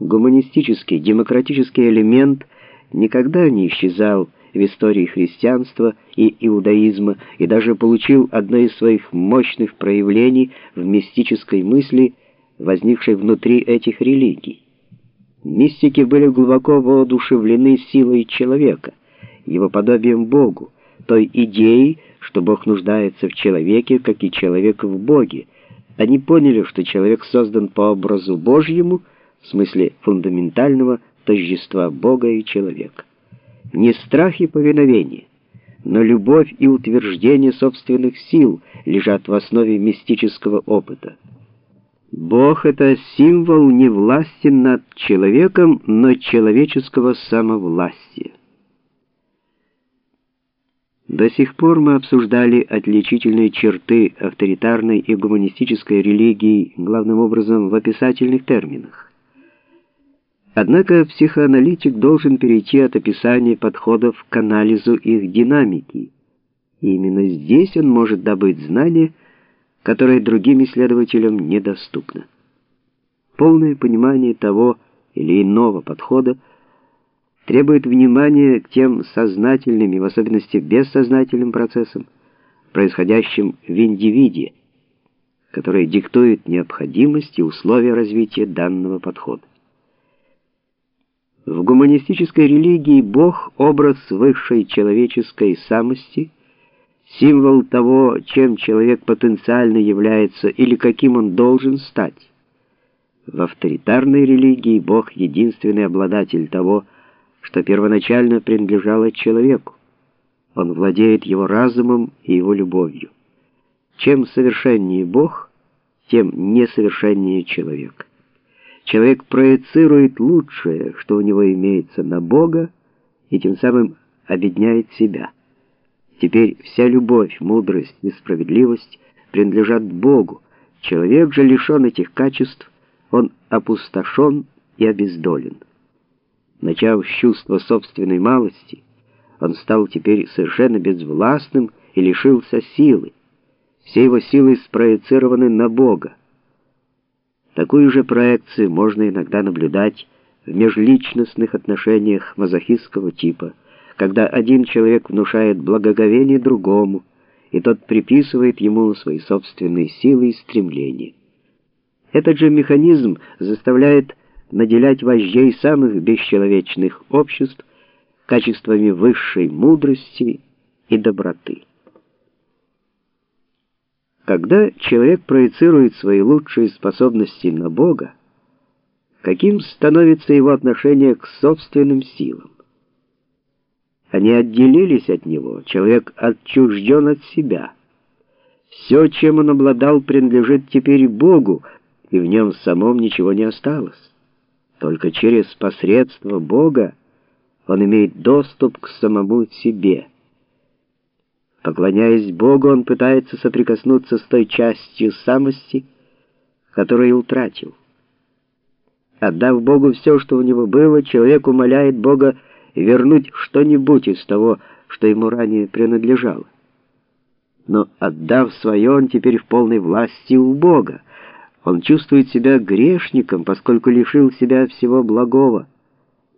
Гуманистический, демократический элемент никогда не исчезал в истории христианства и иудаизма и даже получил одно из своих мощных проявлений в мистической мысли, возникшей внутри этих религий. Мистики были глубоко воодушевлены силой человека, его подобием Богу, той идеей, что Бог нуждается в человеке, как и человек в Боге. Они поняли, что человек создан по образу Божьему, в смысле фундаментального тождества Бога и человека. Не страх и повиновение, но любовь и утверждение собственных сил лежат в основе мистического опыта. Бог — это символ не власти над человеком, но человеческого самовластия. До сих пор мы обсуждали отличительные черты авторитарной и гуманистической религии главным образом в описательных терминах. Однако психоаналитик должен перейти от описания подходов к анализу их динамики. И именно здесь он может добыть знания, которое другим исследователям недоступно. Полное понимание того или иного подхода требует внимания к тем сознательным и в особенности бессознательным процессам, происходящим в индивиде, которые диктуют необходимость и условия развития данного подхода. В гуманистической религии Бог — образ высшей человеческой самости, символ того, чем человек потенциально является или каким он должен стать. В авторитарной религии Бог — единственный обладатель того, что первоначально принадлежало человеку. Он владеет его разумом и его любовью. Чем совершеннее Бог, тем несовершеннее человек. Человек проецирует лучшее, что у него имеется, на Бога, и тем самым обедняет себя. Теперь вся любовь, мудрость и справедливость принадлежат Богу. Человек же лишен этих качеств, он опустошен и обездолен. Начав с чувства собственной малости, он стал теперь совершенно безвластным и лишился силы. Все его силы спроецированы на Бога. Такую же проекцию можно иногда наблюдать в межличностных отношениях мазохистского типа, когда один человек внушает благоговение другому, и тот приписывает ему свои собственные силы и стремления. Этот же механизм заставляет наделять вождей самых бесчеловечных обществ качествами высшей мудрости и доброты. Когда человек проецирует свои лучшие способности на Бога, каким становится его отношение к собственным силам? Они отделились от него, человек отчужден от себя. Все, чем он обладал, принадлежит теперь Богу, и в нем самом ничего не осталось. Только через посредство Бога он имеет доступ к самому себе. Поклоняясь Богу, он пытается соприкоснуться с той частью самости, которую утратил. Отдав Богу все, что у него было, человек умоляет Бога вернуть что-нибудь из того, что ему ранее принадлежало. Но отдав свое, он теперь в полной власти у Бога. Он чувствует себя грешником, поскольку лишил себя всего благого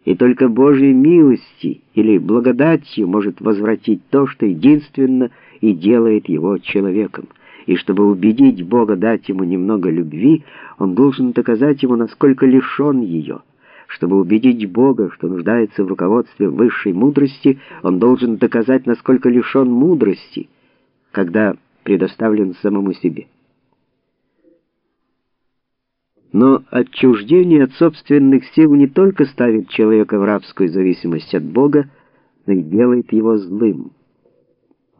и только Божьей милости или благодатью может возвратить то, что единственно и делает его человеком. И чтобы убедить Бога дать ему немного любви, он должен доказать ему, насколько лишен ее. Чтобы убедить Бога, что нуждается в руководстве высшей мудрости, он должен доказать, насколько лишен мудрости, когда предоставлен самому себе. Но отчуждение от собственных сил не только ставит человека в рабскую зависимость от Бога, но и делает его злым.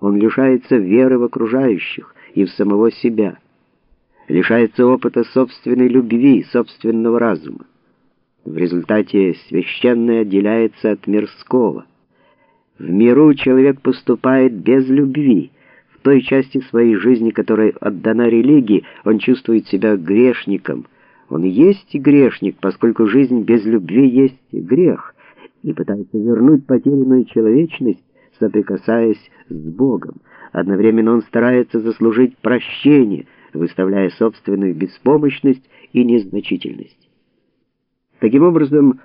Он лишается веры в окружающих и в самого себя, лишается опыта собственной любви, собственного разума. В результате священное отделяется от мирского. В миру человек поступает без любви. В той части своей жизни, которая отдана религии, он чувствует себя грешником – он есть грешник, поскольку жизнь без любви есть грех, и пытается вернуть потерянную человечность, соприкасаясь с Богом. Одновременно он старается заслужить прощение, выставляя собственную беспомощность и незначительность. Таким образом,